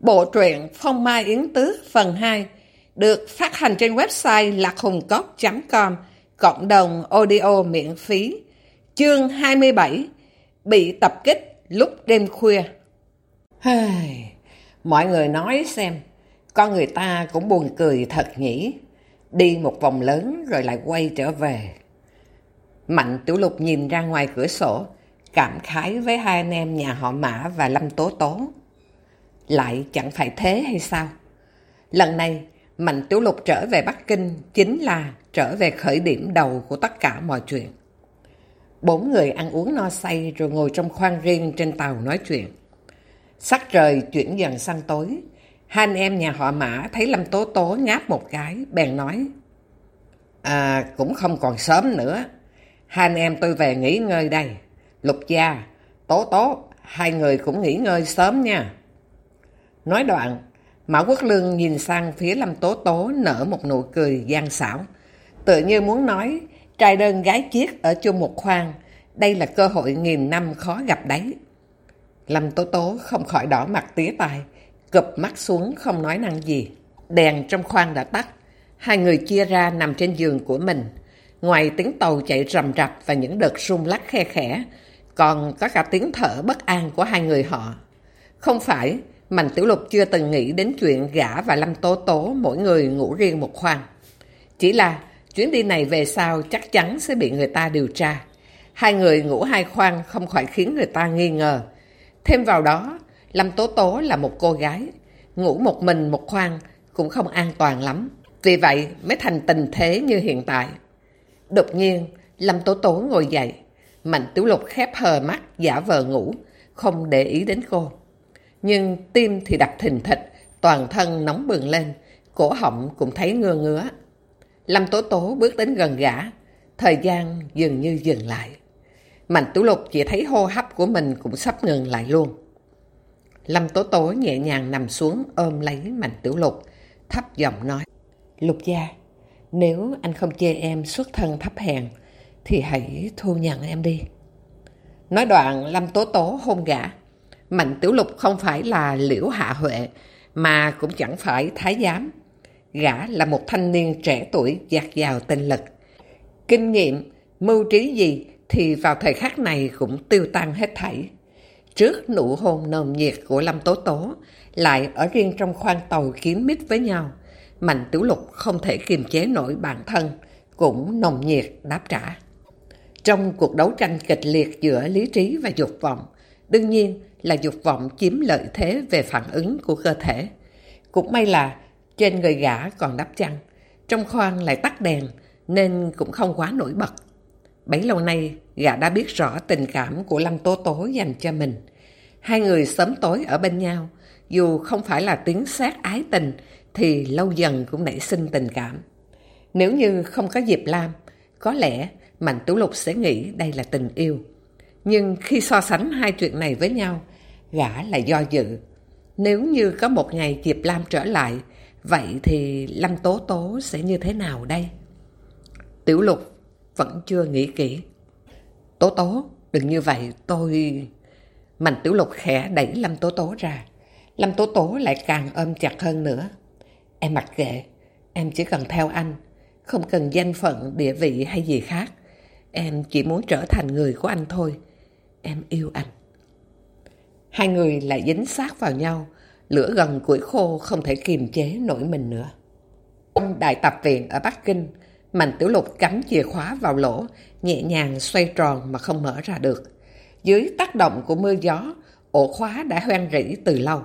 Bộ truyện Phong Mai Yến tứ phần 2 được phát hành trên website lạchungcóc.com cộng đồng audio miễn phí. Chương 27 Bị tập kích lúc đêm khuya hey, Mọi người nói xem, con người ta cũng buồn cười thật nhỉ. Đi một vòng lớn rồi lại quay trở về. Mạnh Tiểu Lục nhìn ra ngoài cửa sổ, cảm khái với hai anh em nhà họ Mã và Lâm Tố Tố. Lại chẳng phải thế hay sao? Lần này, Mạnh Tiểu Lục trở về Bắc Kinh chính là trở về khởi điểm đầu của tất cả mọi chuyện. Bốn người ăn uống no say rồi ngồi trong khoang riêng trên tàu nói chuyện. Sắc trời chuyển dần sang tối. Hai anh em nhà họ Mã thấy Lâm Tố Tố ngáp một cái, bèn nói. À, cũng không còn sớm nữa. Hai anh em tôi về nghỉ ngơi đây. Lục gia, Tố Tố, hai người cũng nghỉ ngơi sớm nha. Nói đoạn, Mã Quốc Lương nhìn sang phía Lâm Tố Tố nở một nụ cười gian xảo. Tự như muốn nói, trai đơn gái chiếc ở chung một khoang, đây là cơ hội nghìn năm khó gặp đấy. Lâm Tố Tố không khỏi đỏ mặt tía tai, cụp mắt xuống không nói năng gì. Đèn trong khoang đã tắt, hai người chia ra nằm trên giường của mình. Ngoài tiếng tàu chạy rầm rập và những đợt rung lắc khe khẽ, còn có cả tiếng thở bất an của hai người họ. Không phải Mạnh Tiểu Lục chưa từng nghĩ đến chuyện gã và Lâm Tố Tố mỗi người ngủ riêng một khoang. Chỉ là chuyến đi này về sau chắc chắn sẽ bị người ta điều tra. Hai người ngủ hai khoang không khỏi khiến người ta nghi ngờ. Thêm vào đó, Lâm Tố Tố là một cô gái. Ngủ một mình một khoang cũng không an toàn lắm. Vì vậy mới thành tình thế như hiện tại. Đột nhiên, Lâm Tố Tố ngồi dậy. Mạnh Tiểu Lục khép hờ mắt, giả vờ ngủ, không để ý đến cô nhưng tim thì đập thình thịch, toàn thân nóng bừng lên, cổ họng cũng thấy ngơ ngứa. Lâm Tố Tố bước đến gần gã, thời gian dường như dừng lại. Mạnh Tú Lục chỉ thấy hô hấp của mình cũng sắp ngừng lại luôn. Lâm Tố Tố nhẹ nhàng nằm xuống ôm lấy Mạnh Tiểu Lục, thấp giọng nói. Lục gia, nếu anh không chê em xuất thân thấp hèn, thì hãy thu nhận em đi. Nói đoạn, Lâm Tố Tố hôn gã, Mạnh Tiểu Lục không phải là liễu hạ huệ, mà cũng chẳng phải thái giám. Gã là một thanh niên trẻ tuổi dạt dào tinh lực. Kinh nghiệm, mưu trí gì thì vào thời khắc này cũng tiêu tan hết thảy. Trước nụ hôn nồng nhiệt của Lâm Tố Tố, lại ở riêng trong khoang tàu kiến mít với nhau. Mạnh Tiểu Lục không thể kiềm chế nổi bản thân, cũng nồng nhiệt đáp trả. Trong cuộc đấu tranh kịch liệt giữa lý trí và dục vọng, đương nhiên là dục vọng chiếm lợi thế về phản ứng của cơ thể. Cũng may là trên người gã còn đắp chăn, trong khoang lại tắt đèn nên cũng không quá nổi bật. Bấy lâu nay, gã đã biết rõ tình cảm của Lâm Tố Tố dành cho mình. Hai người sớm tối ở bên nhau, dù không phải là tiếng sát ái tình, thì lâu dần cũng nảy sinh tình cảm. Nếu như không có Diệp Lam, có lẽ Mạnh Tú Lục sẽ nghĩ đây là tình yêu. Nhưng khi so sánh hai chuyện này với nhau, gã là do dự. Nếu như có một ngày Diệp Lam trở lại, vậy thì Lâm Tố Tố sẽ như thế nào đây? Tiểu Lục vẫn chưa nghĩ kỹ. Tố Tố, đừng như vậy, tôi... Mạnh Tiểu Lục khẽ đẩy Lâm Tố Tố ra. Lâm Tố Tố lại càng ôm chặt hơn nữa. Em mặc kệ, em chỉ cần theo anh, không cần danh phận, địa vị hay gì khác. Em chỉ muốn trở thành người của anh thôi. Em yêu anh. Hai người lại dính sát vào nhau, lửa gần củi khô không thể kiềm chế nổi mình nữa. Trong đại tập viện ở Bắc Kinh, Mạnh Tiểu Lục cắm chìa khóa vào lỗ, nhẹ nhàng xoay tròn mà không mở ra được. Dưới tác động của mưa gió, ổ khóa đã hoen rỉ từ lâu.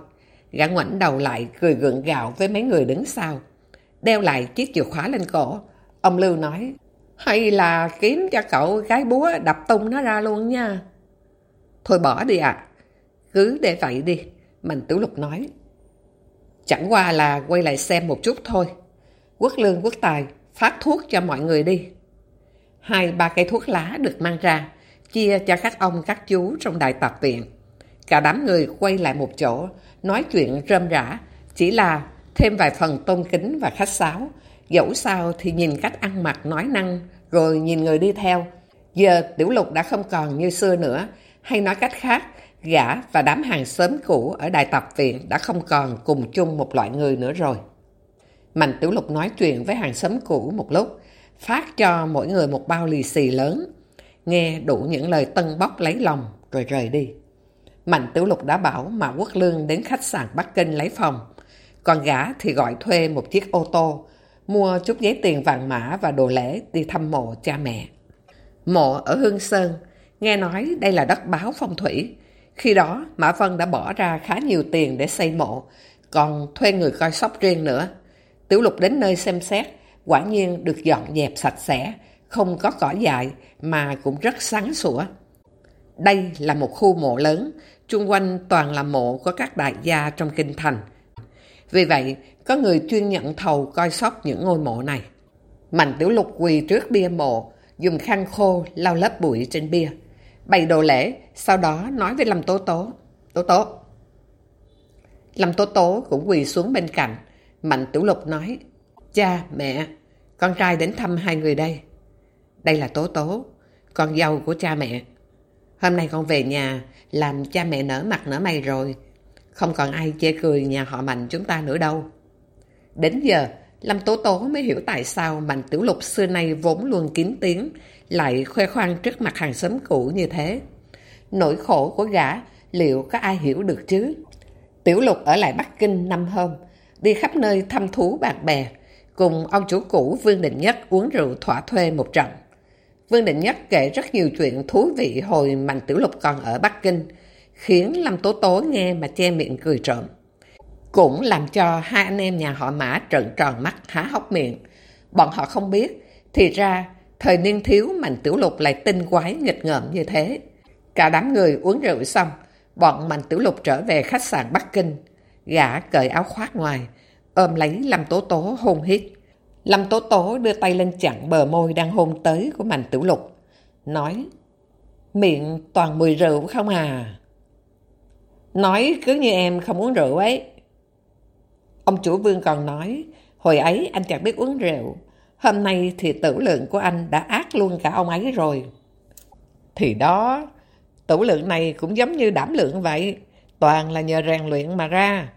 Gã ngoảnh đầu lại cười gượng gạo với mấy người đứng sau. Đeo lại chiếc chìa khóa lên cổ. Ông Lưu nói, hay là kiếm cho cậu gái búa đập tung nó ra luôn nha. Thôi bỏ đi ạ. Cứ để vậy đi, Mạnh Tiểu Lục nói. Chẳng qua là quay lại xem một chút thôi. Quốc lương quốc tài, phát thuốc cho mọi người đi. Hai ba cây thuốc lá được mang ra, chia cho các ông các chú trong đại tạp viện. Cả đám người quay lại một chỗ, nói chuyện rơm rã, chỉ là thêm vài phần tôn kính và khách sáo. Dẫu sao thì nhìn cách ăn mặc nói năng, rồi nhìn người đi theo. Giờ Tiểu Lục đã không còn như xưa nữa, hay nói cách khác, gã và đám hàng xóm cũ ở đại tập viện đã không còn cùng chung một loại người nữa rồi. Mạnh Tiểu Lục nói chuyện với hàng xóm cũ một lúc, phát cho mỗi người một bao lì xì lớn, nghe đủ những lời tân bóc lấy lòng rồi rời đi. Mạnh Tiểu Lục đã bảo Mã Quốc Lương đến khách sạn Bắc Kinh lấy phòng, còn gã thì gọi thuê một chiếc ô tô, mua chút giấy tiền vàng mã và đồ lễ đi thăm mộ cha mẹ. Mộ ở Hương Sơn, nghe nói đây là đất báo phong thủy. Khi đó, Mã Vân đã bỏ ra khá nhiều tiền để xây mộ, còn thuê người coi sóc riêng nữa. Tiểu lục đến nơi xem xét, quả nhiên được dọn dẹp sạch sẽ, không có cỏ dại mà cũng rất sáng sủa. Đây là một khu mộ lớn, chung quanh toàn là mộ của các đại gia trong kinh thành. Vì vậy, có người chuyên nhận thầu coi sóc những ngôi mộ này. Mạnh tiểu lục quỳ trước bia mộ, dùng khăn khô lau lớp bụi trên bia. Bày đồ lễ, sau đó nói với Lâm Tố Tố. Tố Tố. Lâm Tố Tố cũng quỳ xuống bên cạnh. Mạnh tiểu lục nói, cha, mẹ, con trai đến thăm hai người đây. Đây là Tố Tố, con dâu của cha mẹ. Hôm nay con về nhà, làm cha mẹ nở mặt nở mày rồi. Không còn ai chê cười nhà họ Mạnh chúng ta nữa đâu. Đến giờ, Lâm Tố Tố mới hiểu tại sao Mạnh Tiểu Lục xưa nay vốn luôn kín tiếng, lại khoe khoang trước mặt hàng xóm cũ như thế. Nỗi khổ của gã, liệu có ai hiểu được chứ? Tiểu Lục ở lại Bắc Kinh năm hôm, đi khắp nơi thăm thú bạn bè, cùng ông chủ cũ Vương Định Nhất uống rượu thỏa thuê một trận. Vương Định Nhất kể rất nhiều chuyện thú vị hồi Mạnh Tiểu Lục còn ở Bắc Kinh, khiến Lâm Tố Tố nghe mà che miệng cười trộm. Cũng làm cho hai anh em nhà họ Mã trợn tròn mắt há hốc miệng. Bọn họ không biết, thì ra thời niên thiếu Mạnh Tiểu Lục lại tinh quái nghịch ngợm như thế. Cả đám người uống rượu xong, bọn Mạnh Tiểu Lục trở về khách sạn Bắc Kinh. Gã cởi áo khoác ngoài, ôm lấy Lâm Tố Tố hôn hít. Lâm Tố Tố đưa tay lên chặn bờ môi đang hôn tới của Mạnh Tiểu Lục. Nói, miệng toàn mùi rượu không à? Nói cứ như em không uống rượu ấy. Ông chủ vương còn nói, hồi ấy anh chẳng biết uống rượu. Hôm nay thì tử lượng của anh đã ác luôn cả ông ấy rồi. Thì đó, tử lượng này cũng giống như đảm lượng vậy. Toàn là nhờ rèn luyện mà ra.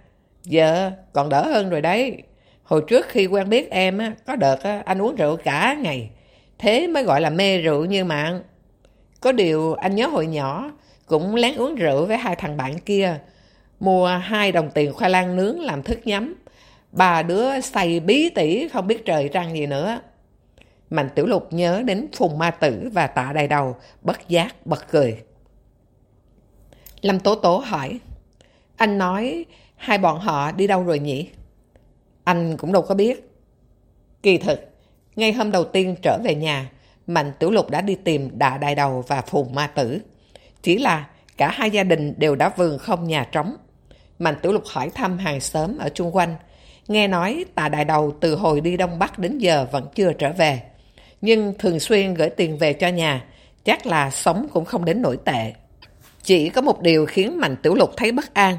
Giờ còn đỡ hơn rồi đấy. Hồi trước khi quen biết em, á, có đợt á, anh uống rượu cả ngày. Thế mới gọi là mê rượu như mạng. Có điều anh nhớ hồi nhỏ, cũng lén uống rượu với hai thằng bạn kia. Mua hai đồng tiền khoai lang nướng làm thức nhắm. bà đứa say bí tỉ không biết trời trăng gì nữa. Mạnh Tiểu Lục nhớ đến Phùng Ma Tử và Tạ Đại Đầu, bất giác, bật cười. Lâm Tố Tố hỏi, anh nói hai bọn họ đi đâu rồi nhỉ? Anh cũng đâu có biết. Kỳ thực, ngay hôm đầu tiên trở về nhà, Mạnh Tiểu Lục đã đi tìm Đạ Đại Đầu và Phùng Ma Tử. Chỉ là cả hai gia đình đều đã vườn không nhà trống. Mạnh Tiểu Lục hỏi thăm hàng xóm ở chung quanh. Nghe nói Tạ Đại Đầu từ hồi đi Đông Bắc đến giờ vẫn chưa trở về. Nhưng thường xuyên gửi tiền về cho nhà, chắc là sống cũng không đến nổi tệ. Chỉ có một điều khiến Mạnh Tiểu Lục thấy bất an,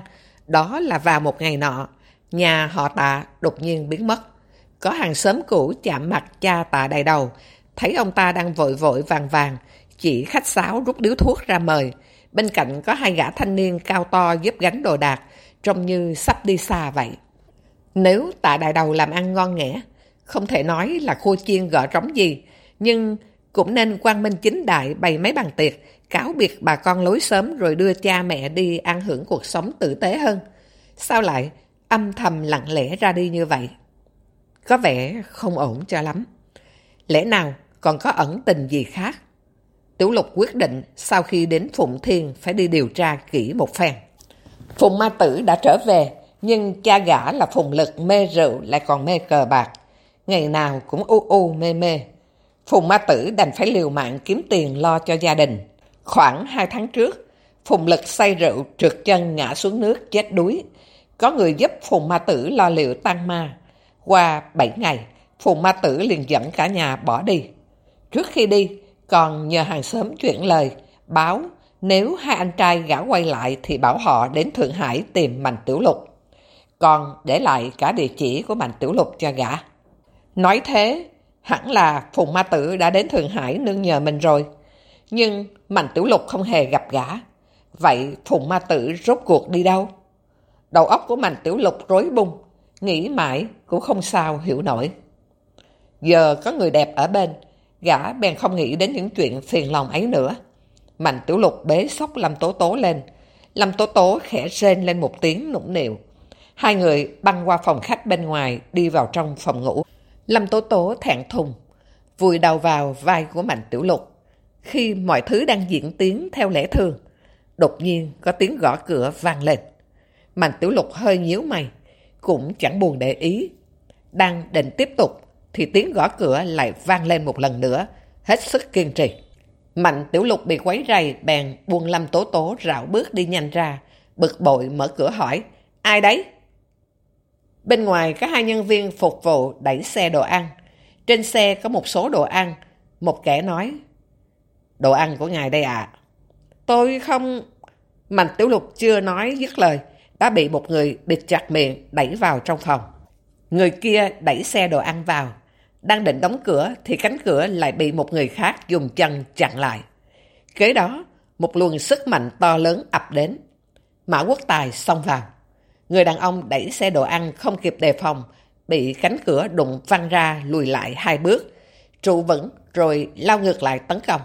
đó là vào một ngày nọ, nhà họ tạ đột nhiên biến mất. Có hàng xóm cũ chạm mặt cha tạ đại đầu, thấy ông ta đang vội vội vàng vàng, chỉ khách sáo rút điếu thuốc ra mời. Bên cạnh có hai gã thanh niên cao to giúp gánh đồ đạc, trông như sắp đi xa vậy. Nếu tạ đại đầu làm ăn ngon nghẽ, không thể nói là khô chiên gỡ trống gì, nhưng cũng nên quan minh chính đại bày mấy bàn tiệc, cáo biệt bà con lối sớm rồi đưa cha mẹ đi ăn hưởng cuộc sống tử tế hơn. Sao lại âm thầm lặng lẽ ra đi như vậy? Có vẻ không ổn cho lắm. Lẽ nào còn có ẩn tình gì khác? Tiểu lục quyết định sau khi đến Phụng Thiên phải đi điều tra kỹ một phen. Phùng Ma Tử đã trở về, nhưng cha gã là Phùng Lực mê rượu lại còn mê cờ bạc. Ngày nào cũng u u mê mê. Phùng Ma Tử đành phải liều mạng kiếm tiền lo cho gia đình. Khoảng hai tháng trước, Phùng Lực say rượu trượt chân ngã xuống nước chết đuối. Có người giúp Phùng Ma Tử lo liệu tăng ma. Qua 7 ngày, Phùng Ma Tử liền dẫn cả nhà bỏ đi. Trước khi đi, còn nhờ hàng xóm chuyển lời, báo nếu hai anh trai gã quay lại thì bảo họ đến Thượng Hải tìm Mạnh Tiểu Lục. Còn để lại cả địa chỉ của Mạnh Tiểu Lục cho gã. Nói thế, hẳn là Phùng Ma Tử đã đến Thượng Hải nương nhờ mình rồi. Nhưng Mạnh Tiểu Lục không hề gặp gã. Vậy Phùng Ma Tử rốt cuộc đi đâu? Đầu óc của Mạnh Tiểu Lục rối bung, nghĩ mãi cũng không sao hiểu nổi. Giờ có người đẹp ở bên, gã bèn không nghĩ đến những chuyện phiền lòng ấy nữa. Mạnh Tiểu Lục bế sóc Lâm Tố Tố lên. Lâm Tố Tố khẽ rên lên một tiếng nũng nịu. Hai người băng qua phòng khách bên ngoài đi vào trong phòng ngủ. Lâm Tố Tố thẹn thùng, vùi đầu vào vai của Mạnh Tiểu Lục. Khi mọi thứ đang diễn tiến theo lẽ thường, đột nhiên có tiếng gõ cửa vang lên. Mạnh Tiểu Lục hơi nhíu mày, cũng chẳng buồn để ý. Đang định tiếp tục, thì tiếng gõ cửa lại vang lên một lần nữa, hết sức kiên trì. Mạnh Tiểu Lục bị quấy rầy, bèn buông Lâm Tố Tố rảo bước đi nhanh ra, bực bội mở cửa hỏi, ai đấy? Bên ngoài có hai nhân viên phục vụ đẩy xe đồ ăn. Trên xe có một số đồ ăn. Một kẻ nói, đồ ăn của ngài đây ạ. Tôi không... Mạnh Tiểu Lục chưa nói dứt lời, đã bị một người bịt chặt miệng đẩy vào trong phòng. Người kia đẩy xe đồ ăn vào. Đang định đóng cửa thì cánh cửa lại bị một người khác dùng chân chặn lại. Kế đó, một luồng sức mạnh to lớn ập đến. Mã Quốc Tài xông vào. Người đàn ông đẩy xe đồ ăn không kịp đề phòng, bị cánh cửa đụng văng ra lùi lại hai bước, trụ vững rồi lao ngược lại tấn công.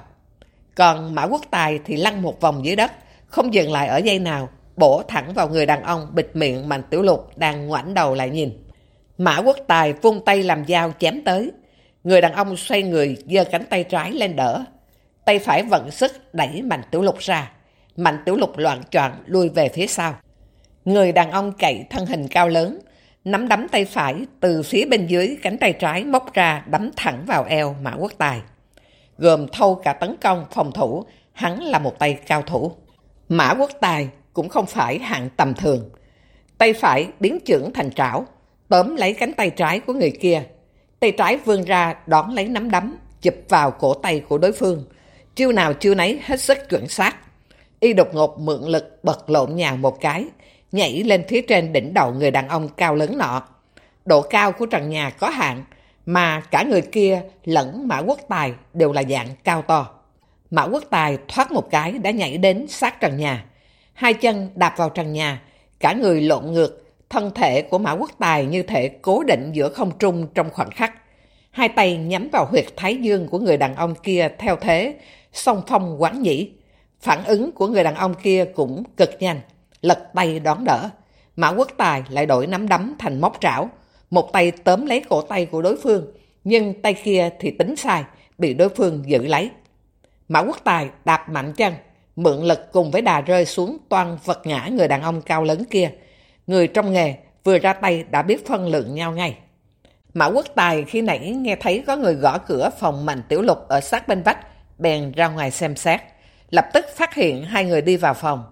Còn Mã Quốc Tài thì lăn một vòng dưới đất, không dừng lại ở dây nào, bổ thẳng vào người đàn ông bịt miệng Mạnh Tiểu Lục đang ngoảnh đầu lại nhìn. Mã Quốc Tài vung tay làm dao chém tới. Người đàn ông xoay người giơ cánh tay trái lên đỡ. Tay phải vận sức đẩy Mạnh Tiểu Lục ra. Mạnh Tiểu Lục loạn choạng lui về phía sau. Người đàn ông cậy thân hình cao lớn, nắm đấm tay phải từ phía bên dưới cánh tay trái móc ra đấm thẳng vào eo Mã Quốc Tài. Gồm thâu cả tấn công phòng thủ, hắn là một tay cao thủ. Mã Quốc Tài cũng không phải hạng tầm thường. Tay phải biến trưởng thành trảo, tóm lấy cánh tay trái của người kia. Tay trái vươn ra đón lấy nắm đấm, chụp vào cổ tay của đối phương. Chiêu nào chiêu nấy hết sức chuẩn xác. Y đột ngột mượn lực bật lộn nhào một cái, nhảy lên phía trên đỉnh đầu người đàn ông cao lớn nọ. Độ cao của trần nhà có hạn, mà cả người kia lẫn Mã Quốc Tài đều là dạng cao to. Mã Quốc Tài thoát một cái đã nhảy đến sát trần nhà. Hai chân đạp vào trần nhà, cả người lộn ngược, thân thể của Mã Quốc Tài như thể cố định giữa không trung trong khoảnh khắc. Hai tay nhắm vào huyệt thái dương của người đàn ông kia theo thế, song phong quán nhĩ. Phản ứng của người đàn ông kia cũng cực nhanh lật tay đón đỡ. Mã Quốc Tài lại đổi nắm đấm thành móc trảo, một tay tóm lấy cổ tay của đối phương, nhưng tay kia thì tính sai, bị đối phương giữ lấy. Mã Quốc Tài đạp mạnh chân, mượn lực cùng với đà rơi xuống toàn vật ngã người đàn ông cao lớn kia. Người trong nghề vừa ra tay đã biết phân lượng nhau ngay. Mã Quốc Tài khi nãy nghe thấy có người gõ cửa phòng Mạnh Tiểu Lục ở sát bên vách, bèn ra ngoài xem xét. Lập tức phát hiện hai người đi vào phòng.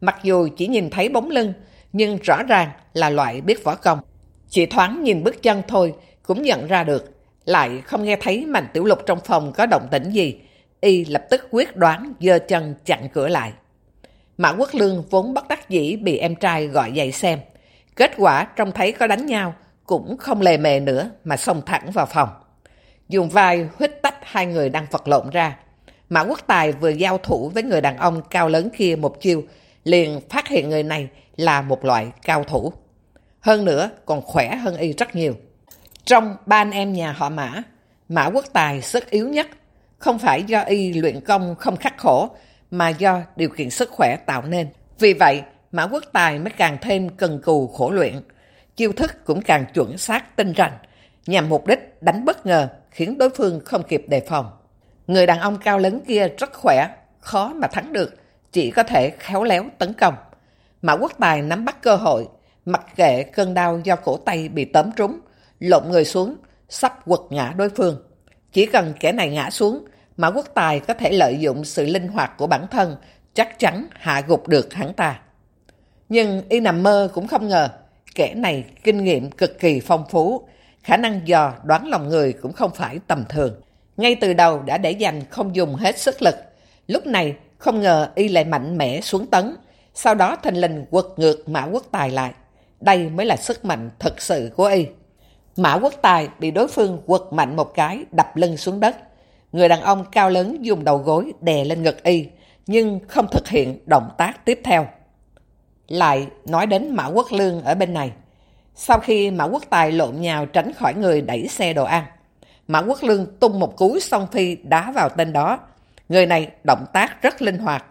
Mặc dù chỉ nhìn thấy bóng lưng, nhưng rõ ràng là loại biết võ công. Chỉ thoáng nhìn bước chân thôi, cũng nhận ra được. Lại không nghe thấy Mạnh Tiểu Lục trong phòng có động tĩnh gì. Y lập tức quyết đoán dơ chân chặn cửa lại. Mã Quốc Lương vốn bất đắc dĩ bị em trai gọi dậy xem. Kết quả trông thấy có đánh nhau, cũng không lề mề nữa mà xông thẳng vào phòng. Dùng vai huyết tách hai người đang vật lộn ra. Mã Quốc Tài vừa giao thủ với người đàn ông cao lớn kia một chiêu, liền phát hiện người này là một loại cao thủ. Hơn nữa còn khỏe hơn y rất nhiều. Trong ba anh em nhà họ Mã, Mã Quốc Tài sức yếu nhất, không phải do y luyện công không khắc khổ, mà do điều kiện sức khỏe tạo nên. Vì vậy, Mã Quốc Tài mới càng thêm cần cù khổ luyện, chiêu thức cũng càng chuẩn xác tinh rành, nhằm mục đích đánh bất ngờ khiến đối phương không kịp đề phòng. Người đàn ông cao lớn kia rất khỏe, khó mà thắng được, chỉ có thể khéo léo tấn công. Mã Quốc Tài nắm bắt cơ hội, mặc kệ cơn đau do cổ tay bị tóm trúng, lộn người xuống, sắp quật ngã đối phương. Chỉ cần kẻ này ngã xuống, Mã Quốc Tài có thể lợi dụng sự linh hoạt của bản thân, chắc chắn hạ gục được hắn ta. Nhưng y nằm mơ cũng không ngờ, kẻ này kinh nghiệm cực kỳ phong phú, khả năng dò đoán lòng người cũng không phải tầm thường. Ngay từ đầu đã để dành không dùng hết sức lực. Lúc này không ngờ y lại mạnh mẽ xuống tấn, sau đó thành linh quật ngược Mã Quốc Tài lại. Đây mới là sức mạnh thật sự của y. Mã Quốc Tài bị đối phương quật mạnh một cái, đập lưng xuống đất. Người đàn ông cao lớn dùng đầu gối đè lên ngực y, nhưng không thực hiện động tác tiếp theo. Lại nói đến Mã Quốc Lương ở bên này. Sau khi Mã Quốc Tài lộn nhào tránh khỏi người đẩy xe đồ ăn, Mã Quốc Lương tung một cú song phi đá vào tên đó. Người này động tác rất linh hoạt,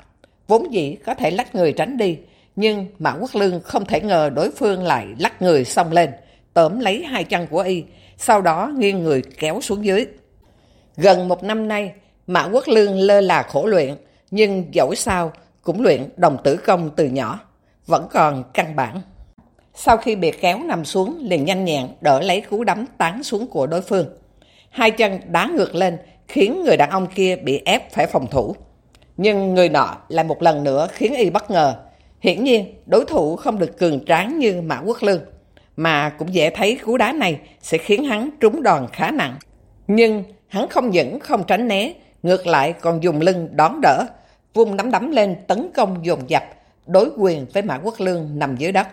vốn dĩ có thể lách người tránh đi, nhưng Mã Quốc Lương không thể ngờ đối phương lại lắc người xông lên, tóm lấy hai chân của y, sau đó nghiêng người kéo xuống dưới. Gần một năm nay, Mã Quốc Lương lơ là khổ luyện, nhưng dẫu sao cũng luyện đồng tử công từ nhỏ, vẫn còn căn bản. Sau khi bị kéo nằm xuống, liền nhanh nhẹn đỡ lấy cú đấm tán xuống của đối phương. Hai chân đá ngược lên, khiến người đàn ông kia bị ép phải phòng thủ. Nhưng người nọ lại một lần nữa khiến y bất ngờ. Hiển nhiên, đối thủ không được cường tráng như Mã Quốc Lương, mà cũng dễ thấy cú đá này sẽ khiến hắn trúng đòn khá nặng. Nhưng hắn không những không tránh né, ngược lại còn dùng lưng đón đỡ, vung nắm đấm lên tấn công dồn dập, đối quyền với Mã Quốc Lương nằm dưới đất.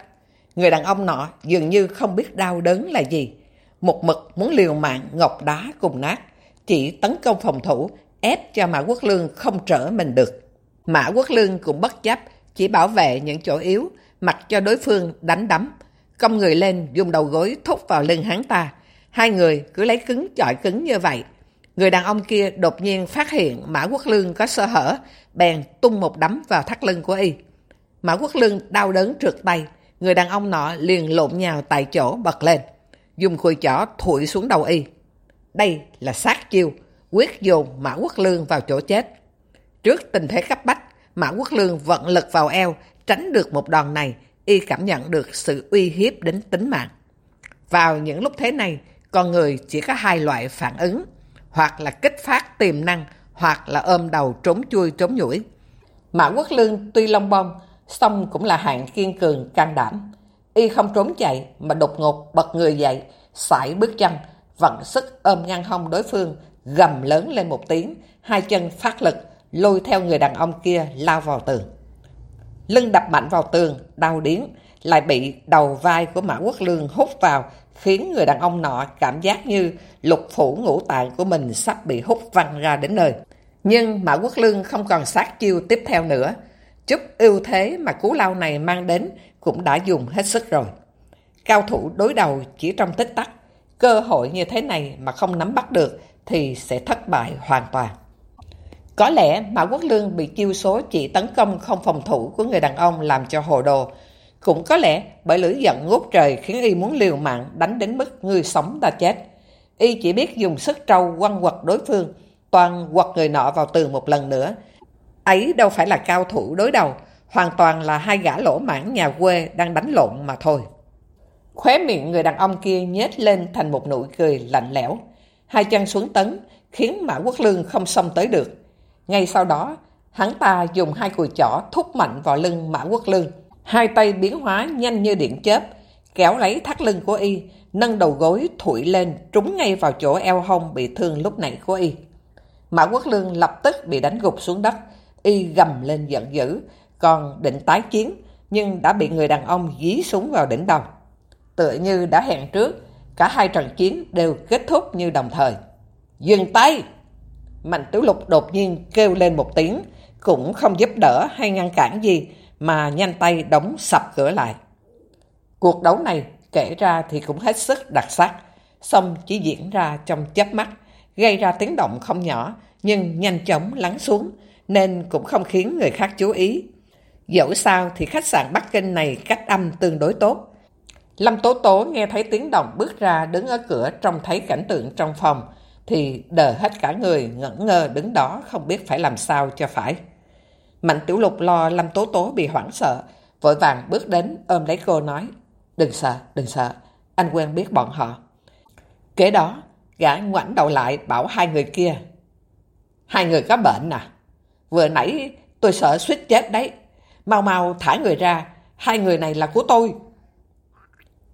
Người đàn ông nọ dường như không biết đau đớn là gì. Một mực muốn liều mạng ngọc đá cùng nát, chỉ tấn công phòng thủ, ép cho Mã Quốc Lương không trở mình được. Mã Quốc Lương cũng bất chấp, chỉ bảo vệ những chỗ yếu, mặc cho đối phương đánh đấm. Công người lên dùng đầu gối thúc vào lưng hắn ta. Hai người cứ lấy cứng chọi cứng như vậy. Người đàn ông kia đột nhiên phát hiện Mã Quốc Lương có sơ hở, bèn tung một đấm vào thắt lưng của y. Mã Quốc Lương đau đớn trượt tay, người đàn ông nọ liền lộn nhào tại chỗ bật lên, dùng khuỷu chỏ thụi xuống đầu y. Đây là sát chiêu, quyết dồn Mã Quốc Lương vào chỗ chết. Trước tình thế cấp bách, Mã Quốc Lương vận lực vào eo, tránh được một đòn này, y cảm nhận được sự uy hiếp đến tính mạng. Vào những lúc thế này, con người chỉ có hai loại phản ứng, hoặc là kích phát tiềm năng, hoặc là ôm đầu trốn chui trốn nhủi. Mã Quốc Lương tuy long bông, song cũng là hạng kiên cường, can đảm. Y không trốn chạy mà đột ngột bật người dậy, sải bước chân, vận sức ôm ngăn hông đối phương, gầm lớn lên một tiếng, hai chân phát lực, lôi theo người đàn ông kia lao vào tường. Lưng đập mạnh vào tường, đau điếng, lại bị đầu vai của Mã Quốc Lương hút vào, khiến người đàn ông nọ cảm giác như lục phủ ngũ tạng của mình sắp bị hút văng ra đến nơi. Nhưng Mã Quốc Lương không còn sát chiêu tiếp theo nữa. Chút ưu thế mà cú lao này mang đến cũng đã dùng hết sức rồi. Cao thủ đối đầu chỉ trong tích tắc, cơ hội như thế này mà không nắm bắt được thì sẽ thất bại hoàn toàn. Có lẽ Mã Quốc Lương bị chiêu số chỉ tấn công không phòng thủ của người đàn ông làm cho hồ đồ. Cũng có lẽ bởi lưỡi giận ngút trời khiến y muốn liều mạng đánh đến mức người sống ta chết. Y chỉ biết dùng sức trâu quăng quật đối phương, toàn quật người nọ vào tường một lần nữa. Ấy đâu phải là cao thủ đối đầu, hoàn toàn là hai gã lỗ mãn nhà quê đang đánh lộn mà thôi. Khóe miệng người đàn ông kia nhếch lên thành một nụ cười lạnh lẽo. Hai chân xuống tấn, khiến Mã Quốc Lương không xông tới được. Ngay sau đó, hắn ta dùng hai cùi chỏ thúc mạnh vào lưng Mã Quốc Lương. Hai tay biến hóa nhanh như điện chớp, kéo lấy thắt lưng của y, nâng đầu gối thụi lên trúng ngay vào chỗ eo hông bị thương lúc nãy của y. Mã Quốc Lương lập tức bị đánh gục xuống đất, y gầm lên giận dữ, còn định tái chiến, nhưng đã bị người đàn ông dí súng vào đỉnh đầu. Tựa như đã hẹn trước, cả hai trận chiến đều kết thúc như đồng thời. Dừng tay! Mạnh Tiểu Lục đột nhiên kêu lên một tiếng, cũng không giúp đỡ hay ngăn cản gì, mà nhanh tay đóng sập cửa lại. Cuộc đấu này kể ra thì cũng hết sức đặc sắc, xong chỉ diễn ra trong chớp mắt, gây ra tiếng động không nhỏ, nhưng nhanh chóng lắng xuống, nên cũng không khiến người khác chú ý. Dẫu sao thì khách sạn Bắc Kinh này cách âm tương đối tốt. Lâm Tố Tố nghe thấy tiếng động bước ra đứng ở cửa trông thấy cảnh tượng trong phòng, thì đờ hết cả người ngẩn ngơ đứng đó không biết phải làm sao cho phải. Mạnh Tiểu Lục lo Lâm Tố Tố bị hoảng sợ, vội vàng bước đến ôm lấy cô nói, đừng sợ, đừng sợ, anh quen biết bọn họ. Kế đó, gã ngoảnh đầu lại bảo hai người kia, hai người có bệnh à? Vừa nãy tôi sợ suýt chết đấy, mau mau thả người ra, hai người này là của tôi.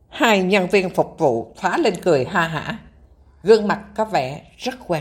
Hai nhân viên phục vụ phá lên cười ha hả, gương mặt có vẻ rất quen